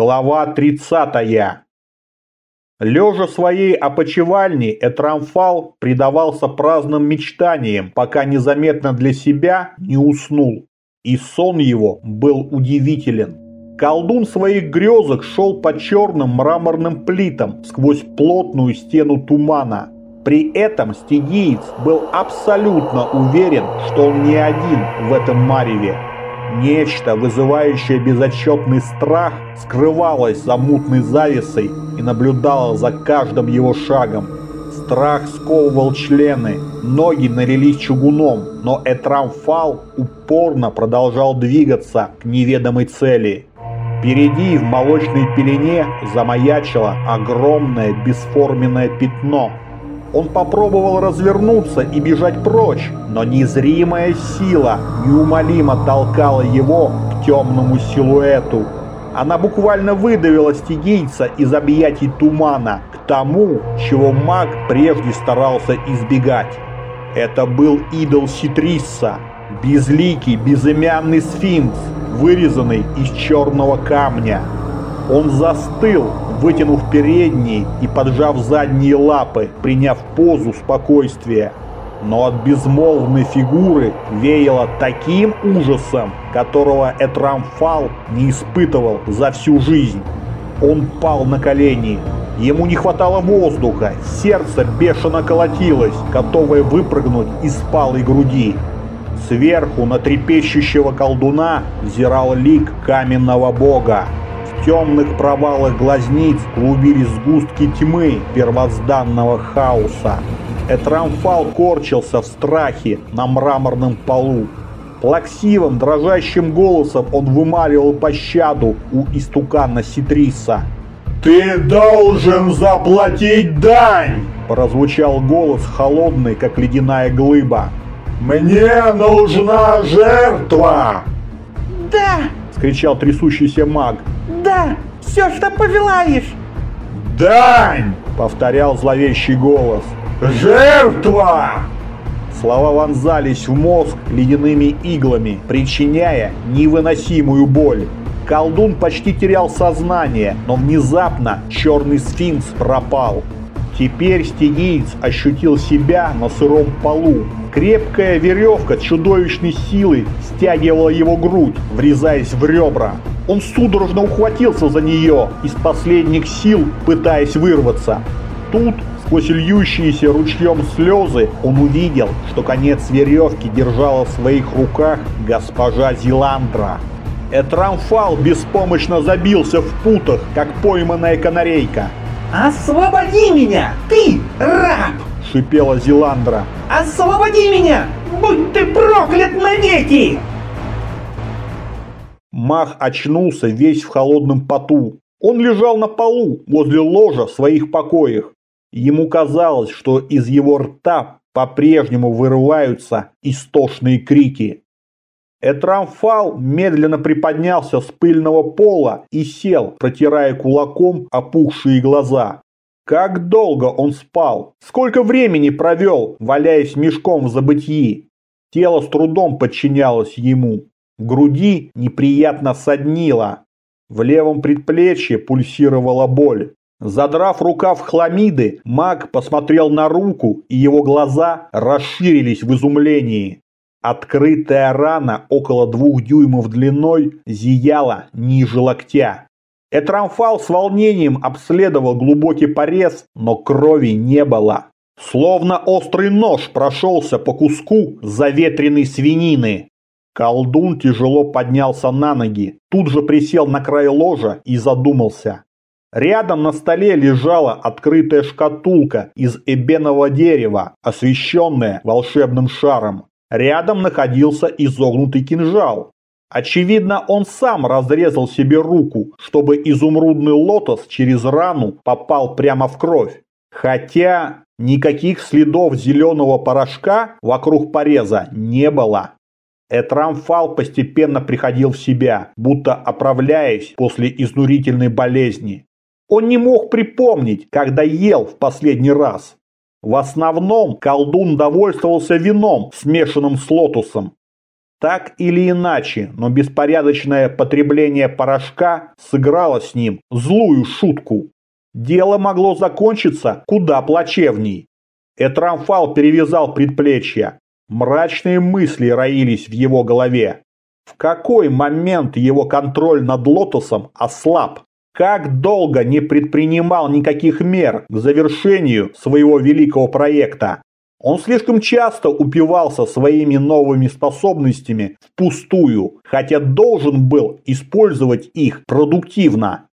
Глава 30. Лежа в своей опочивальне, Этрамфал предавался праздным мечтаниям, пока незаметно для себя не уснул. И сон его был удивителен. Колдун своих грезах шел по черным мраморным плитам сквозь плотную стену тумана. При этом стигиец был абсолютно уверен, что он не один в этом мареве. Нечто, вызывающее безотчетный страх, скрывалось за мутной завесой и наблюдало за каждым его шагом. Страх сковывал члены, ноги налились чугуном, но Этрамфал упорно продолжал двигаться к неведомой цели. Впереди в молочной пелене замаячило огромное бесформенное пятно – он попробовал развернуться и бежать прочь, но незримая сила неумолимо толкала его к темному силуэту. Она буквально выдавила стигийца из объятий тумана к тому, чего маг прежде старался избегать. Это был идол Ситрисса, безликий, безымянный сфинкс, вырезанный из черного камня. Он застыл, вытянув передние и поджав задние лапы, приняв позу спокойствия. Но от безмолвной фигуры веяло таким ужасом, которого Этрамфал не испытывал за всю жизнь. Он пал на колени. Ему не хватало воздуха, сердце бешено колотилось, готовое выпрыгнуть из палой груди. Сверху на трепещущего колдуна взирал лик каменного бога темных провалах глазниц клубились сгустки тьмы первозданного хаоса. Этрамфал корчился в страхе на мраморном полу. Плаксивым, дрожащим голосом он вымаливал пощаду у истукана Ситриса. «Ты должен заплатить дань!» Прозвучал голос холодный, как ледяная глыба. «Мне нужна жертва!» «Да!» — скричал трясущийся маг. Да, все, что повелаешь. Дань! Повторял зловещий голос. Жертва! Слова вонзались в мозг ледяными иглами, причиняя невыносимую боль. Колдун почти терял сознание, но внезапно черный сфинкс пропал. Теперь стигиец ощутил себя на сыром полу. Крепкая веревка чудовищной силой стягивала его грудь, врезаясь в ребра. Он судорожно ухватился за нее, из последних сил пытаясь вырваться. Тут, сквозь льющиеся ручьем слезы, он увидел, что конец веревки держала в своих руках госпожа Зиландра. Этрамфал беспомощно забился в путах, как пойманная канарейка. «Освободи меня, ты, раб!» — шипела Зиландра. «Освободи меня! Будь ты проклят навеки!» Мах очнулся весь в холодном поту. Он лежал на полу возле ложа в своих покоях. Ему казалось, что из его рта по-прежнему вырываются истошные крики. Этрамфал медленно приподнялся с пыльного пола и сел, протирая кулаком опухшие глаза. Как долго он спал? Сколько времени провел, валяясь мешком в забытии? Тело с трудом подчинялось ему. Груди неприятно соднило. В левом предплечье пульсировала боль. Задрав рукав хламиды, маг посмотрел на руку, и его глаза расширились в изумлении. Открытая рана около двух дюймов длиной зияла ниже локтя. Этрамфал с волнением обследовал глубокий порез, но крови не было. Словно острый нож прошелся по куску заветренной свинины. Колдун тяжело поднялся на ноги, тут же присел на край ложа и задумался. Рядом на столе лежала открытая шкатулка из эбенового дерева, освещенная волшебным шаром. Рядом находился изогнутый кинжал. Очевидно, он сам разрезал себе руку, чтобы изумрудный лотос через рану попал прямо в кровь. Хотя никаких следов зеленого порошка вокруг пореза не было. Этрамфал постепенно приходил в себя, будто оправляясь после изнурительной болезни. Он не мог припомнить, когда ел в последний раз. В основном колдун довольствовался вином, смешанным с лотусом. Так или иначе, но беспорядочное потребление порошка сыграло с ним злую шутку. Дело могло закончиться куда плачевней. Этрамфал перевязал предплечья. Мрачные мысли роились в его голове. В какой момент его контроль над Лотосом ослаб? Как долго не предпринимал никаких мер к завершению своего великого проекта? Он слишком часто упивался своими новыми способностями впустую, хотя должен был использовать их продуктивно.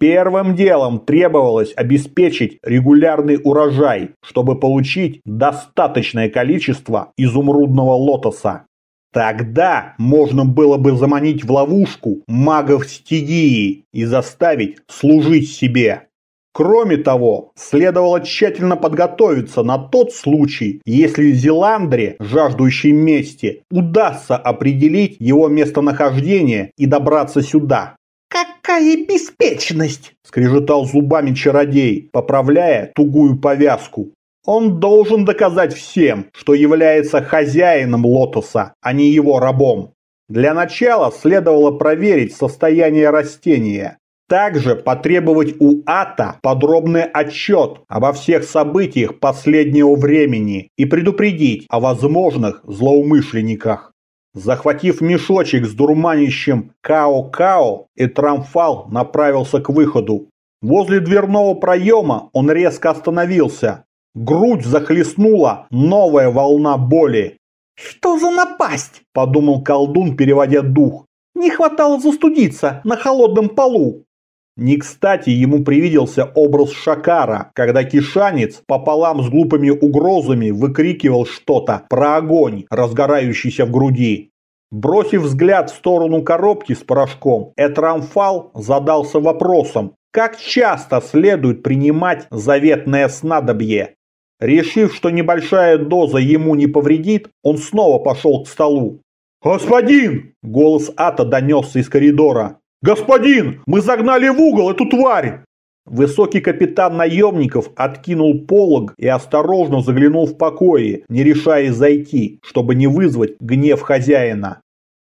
Первым делом требовалось обеспечить регулярный урожай, чтобы получить достаточное количество изумрудного лотоса. Тогда можно было бы заманить в ловушку магов стигии и заставить служить себе. Кроме того, следовало тщательно подготовиться на тот случай, если Зеландре, жаждущей мести, удастся определить его местонахождение и добраться сюда. «Какая беспечность!» – скрежетал зубами чародей, поправляя тугую повязку. Он должен доказать всем, что является хозяином лотоса, а не его рабом. Для начала следовало проверить состояние растения. Также потребовать у Ата подробный отчет обо всех событиях последнего времени и предупредить о возможных злоумышленниках. Захватив мешочек с дурманящим Као-Као, Этрамфал направился к выходу. Возле дверного проема он резко остановился, Грудь захлестнула новая волна боли. «Что за напасть?» – подумал колдун, переводя дух. «Не хватало застудиться на холодном полу». Не кстати ему привиделся образ Шакара, когда кишанец пополам с глупыми угрозами выкрикивал что-то про огонь, разгорающийся в груди. Бросив взгляд в сторону коробки с порошком, Этрамфал задался вопросом, как часто следует принимать заветное снадобье. Решив, что небольшая доза ему не повредит, он снова пошел к столу. «Господин!» – голос Ата донесся из коридора. «Господин! Мы загнали в угол эту тварь!» Высокий капитан наемников откинул полог и осторожно заглянул в покои, не решаясь зайти, чтобы не вызвать гнев хозяина.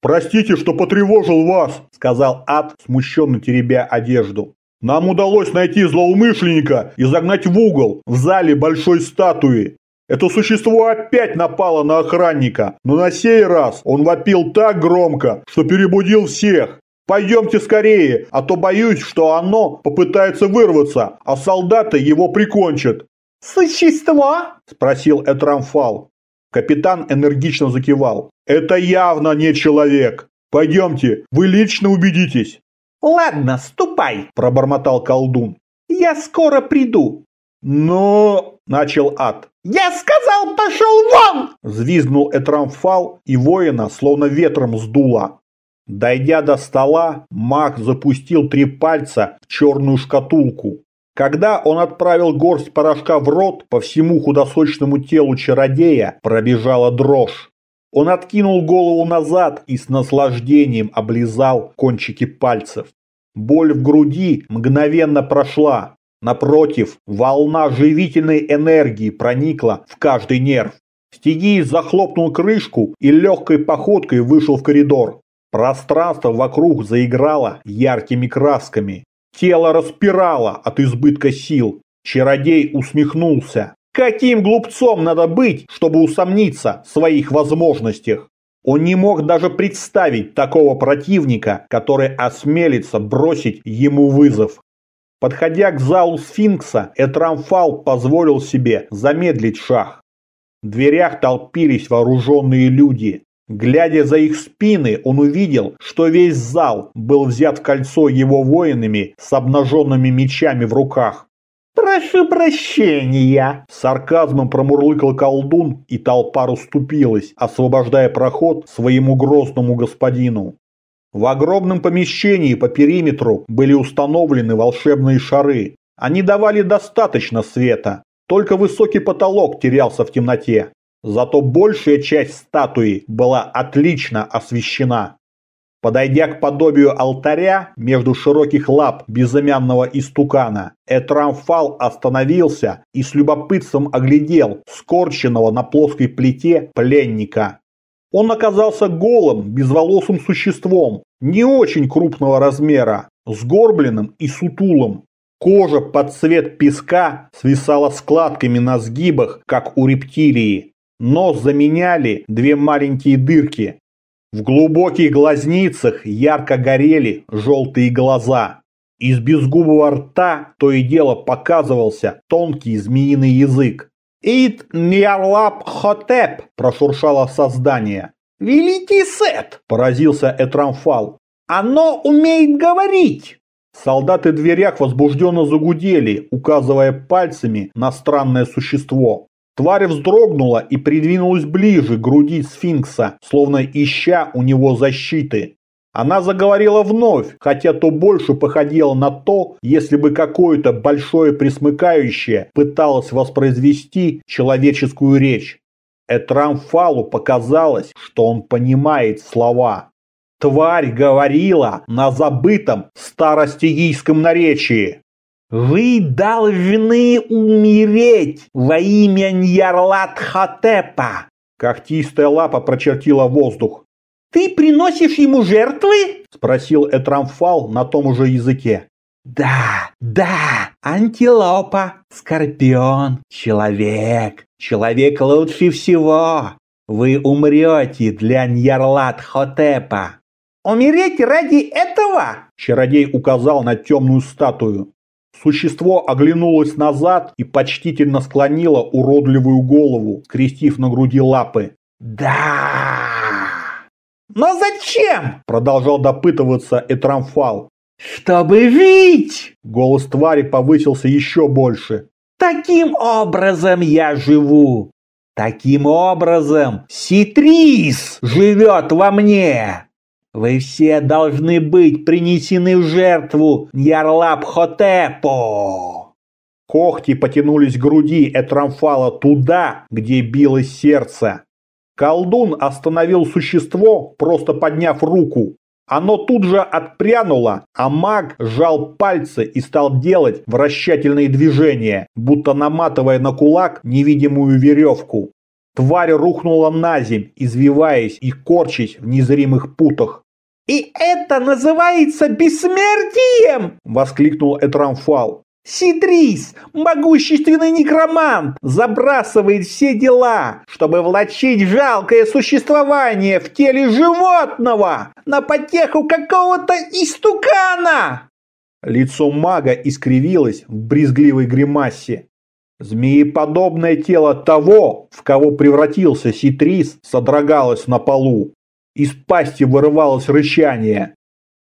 «Простите, что потревожил вас», – сказал Ат, смущенно теребя одежду. Нам удалось найти злоумышленника и загнать в угол, в зале большой статуи. Это существо опять напало на охранника, но на сей раз он вопил так громко, что перебудил всех. Пойдемте скорее, а то боюсь, что оно попытается вырваться, а солдаты его прикончат. «Существо?» – спросил Этрамфал. Капитан энергично закивал. «Это явно не человек. Пойдемте, вы лично убедитесь». «Ладно, ступай», – пробормотал колдун. «Я скоро приду». «Но...» – начал ад. «Я сказал, пошел вон!» – взвизгнул Этрамфал, и воина словно ветром сдуло. Дойдя до стола, маг запустил три пальца в черную шкатулку. Когда он отправил горсть порошка в рот, по всему худосочному телу чародея пробежала дрожь. Он откинул голову назад и с наслаждением облизал кончики пальцев. Боль в груди мгновенно прошла. Напротив, волна живительной энергии проникла в каждый нерв. Стигий захлопнул крышку и легкой походкой вышел в коридор. Пространство вокруг заиграло яркими красками. Тело распирало от избытка сил. Чародей усмехнулся. Каким глупцом надо быть, чтобы усомниться в своих возможностях? Он не мог даже представить такого противника, который осмелится бросить ему вызов. Подходя к залу сфинкса, Этрамфал позволил себе замедлить шаг. В дверях толпились вооруженные люди. Глядя за их спины, он увидел, что весь зал был взят в кольцо его воинами с обнаженными мечами в руках. «Прошу прощения!» Сарказмом промурлыкал колдун, и толпа расступилась, освобождая проход своему грозному господину. В огромном помещении по периметру были установлены волшебные шары. Они давали достаточно света, только высокий потолок терялся в темноте. Зато большая часть статуи была отлично освещена. Подойдя к подобию алтаря между широких лап безымянного истукана, Этрамфал остановился и с любопытством оглядел скорченного на плоской плите пленника. Он оказался голым, безволосым существом, не очень крупного размера, сгорбленным и сутулым. Кожа под цвет песка свисала складками на сгибах, как у рептилии. Нос заменяли две маленькие дырки. В глубоких глазницах ярко горели желтые глаза. Из безгубого рта то и дело показывался тонкий змеиный язык. «Ит Ниарлап Хотеп!» – прошуршало создание. «Великий Сет!» – поразился Этрамфал. «Оно умеет говорить!» Солдаты дверях возбужденно загудели, указывая пальцами на странное существо. Тварь вздрогнула и придвинулась ближе к груди сфинкса, словно ища у него защиты. Она заговорила вновь, хотя то больше походило на то, если бы какое-то большое присмыкающее пыталось воспроизвести человеческую речь. Этрамфалу показалось, что он понимает слова. Тварь говорила на забытом старостигийском наречии. «Вы должны умереть во имя Ньярлат-Хотепа!» Когтистая лапа прочертила воздух. «Ты приносишь ему жертвы?» – спросил Этрамфал на том же языке. «Да, да, антилопа, скорпион, человек. Человек лучше всего. Вы умрете для Ньярлат-Хотепа». «Умереть ради этого?» – чародей указал на темную статую. Существо оглянулось назад и почтительно склонило уродливую голову, скрестив на груди лапы. «Да!» «Но зачем?» – продолжал допытываться Этрамфал. «Чтобы жить!» – голос твари повысился еще больше. «Таким образом я живу! Таким образом Ситрис живет во мне! Вы все должны быть принесены в жертву Ньярлап-Хотепу!» Когти потянулись к груди Этрамфала туда, где билось сердце. Колдун остановил существо, просто подняв руку. Оно тут же отпрянуло, а маг сжал пальцы и стал делать вращательные движения, будто наматывая на кулак невидимую веревку. Тварь рухнула на земь, извиваясь и корчась в незримых путах. «И это называется бессмертием!» – воскликнул Этрамфал. Ситрис, могущественный некромант, забрасывает все дела, чтобы влачить жалкое существование в теле животного на потеху какого-то истукана. Лицо мага искривилось в брезгливой гримасе. Змееподобное тело того, в кого превратился Ситрис, содрогалось на полу. Из пасти вырывалось рычание.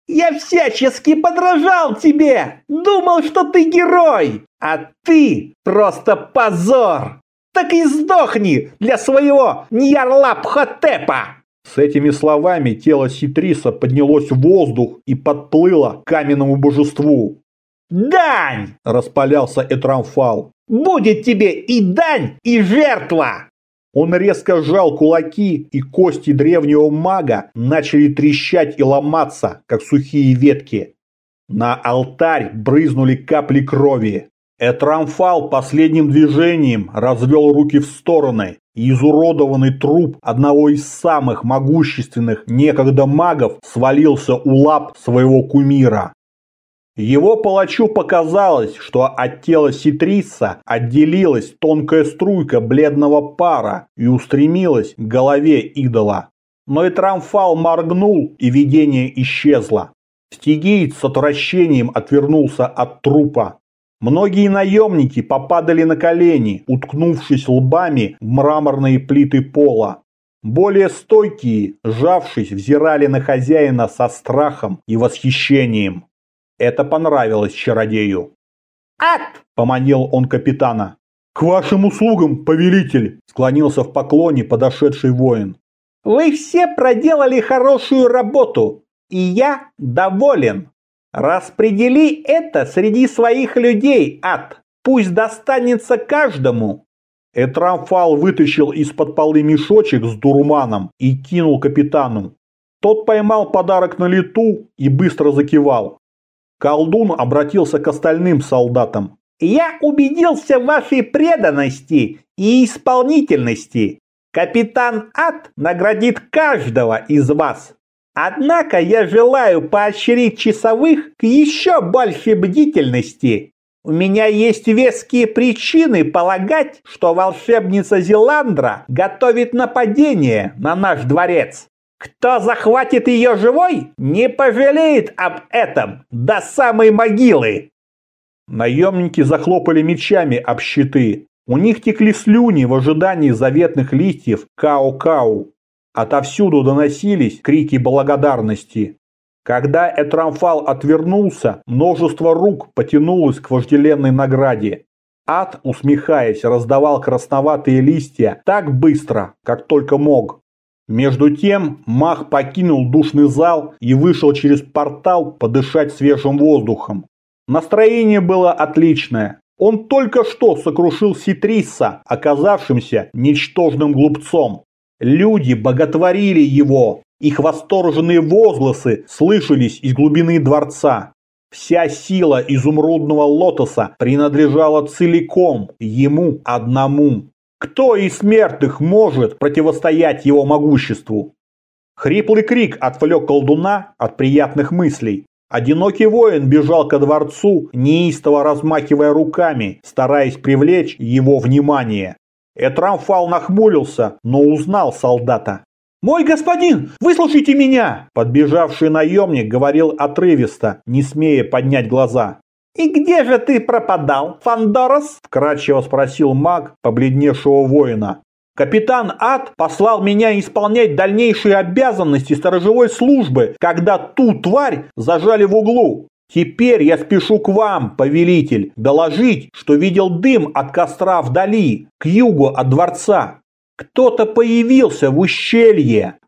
Я всячески подражал тебе, думал, что ты герой, а ты просто позор. Так и сдохни для своего Ньярлап-Хотепа!» С этими словами тело Ситриса поднялось в воздух и подплыло к каменному божеству. «Дань!» – распалялся Этрамфал. «Будет тебе и дань, и жертва!» Он резко сжал кулаки, и кости древнего мага начали трещать и ломаться, как сухие ветки. На алтарь брызнули капли крови. Этрамфал последним движением развел руки в стороны, и изуродованный труп одного из самых могущественных некогда магов свалился у лап своего кумира. Его палачу показалось, что от тела Ситриса отделилась тонкая струйка бледного пара и устремилась к голове идола. Но и Трамфал моргнул, и видение исчезло. Стигиец с отвращением отвернулся от трупа. Многие наемники попадали на колени, уткнувшись лбами в мраморные плиты пола. Более стойкие, сжавшись, взирали на хозяина со страхом и восхищением. Это понравилось чародею. «Ад!» – поманил он капитана. «К вашим услугам, повелитель!» – склонился в поклоне подошедший воин. «Вы все проделали хорошую работу, и я доволен. Распредели это среди своих людей, ад. Пусть достанется каждому». Этрамфал вытащил из-под полы мешочек с дурманом и кинул капитану. Тот поймал подарок на лету и быстро закивал. Колдун обратился к остальным солдатам. «Я убедился в вашей преданности и исполнительности. Капитан Ад наградит каждого из вас. Однако я желаю поощрить часовых к еще большей бдительности. У меня есть веские причины полагать, что волшебница Зеландра готовит нападение на наш дворец. Кто захватит ее живой, не пожалеет об этом до самой могилы. Наемники захлопали мечами об щиты. У них текли слюни в ожидании заветных листьев кау-кау. Отовсюду доносились крики благодарности. Когда Этрамфал отвернулся, множество рук потянулось к вожделенной награде. Ад, усмехаясь, раздавал красноватые листья так быстро, как только мог. Между тем маг покинул душный зал и вышел через портал подышать свежим воздухом. Настроение было отличное. Он только что сокрушил Ситриса, оказавшимся ничтожным глупцом. Люди боготворили его. Их восторженные возгласы слышались из глубины дворца. Вся сила изумрудного лотоса принадлежала целиком ему одному. Кто из смертных может противостоять его могуществу? Хриплый крик отвлек колдуна от приятных мыслей. Одинокий воин бежал ко дворцу, неистово размахивая руками, стараясь привлечь его внимание. Этрамфал нахмурился, но узнал солдата. «Мой господин, выслушайте меня!» Подбежавший наемник говорил отрывисто, не смея поднять глаза. «И где же ты пропадал, Фандорос?» – вкратчиво спросил маг побледневшего воина. «Капитан Ад послал меня исполнять дальнейшие обязанности сторожевой службы, когда ту тварь зажали в углу. Теперь я спешу к вам, повелитель, доложить, что видел дым от костра вдали, к югу от дворца. Кто-то появился в ущелье.